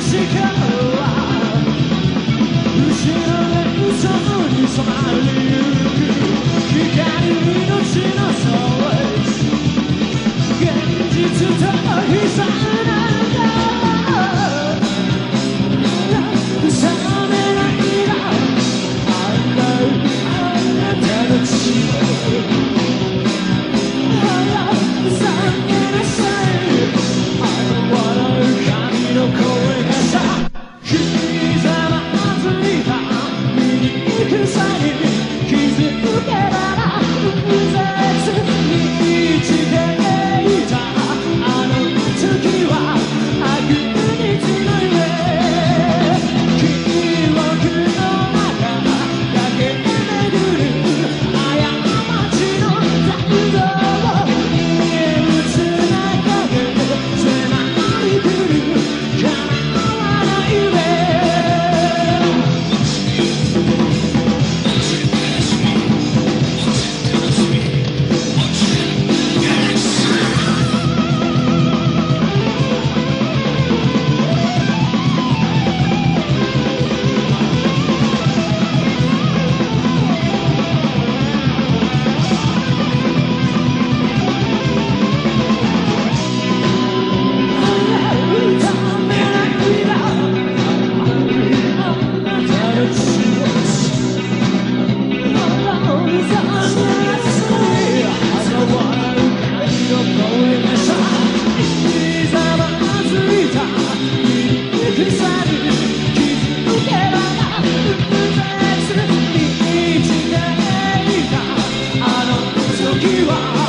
時間は失わ。れ嘘に染まる You are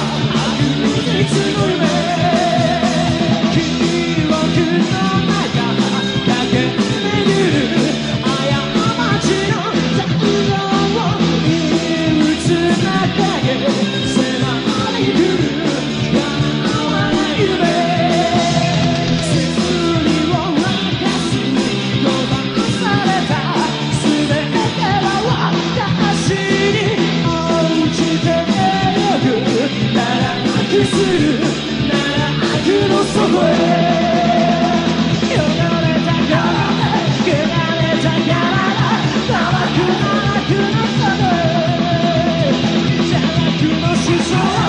She's so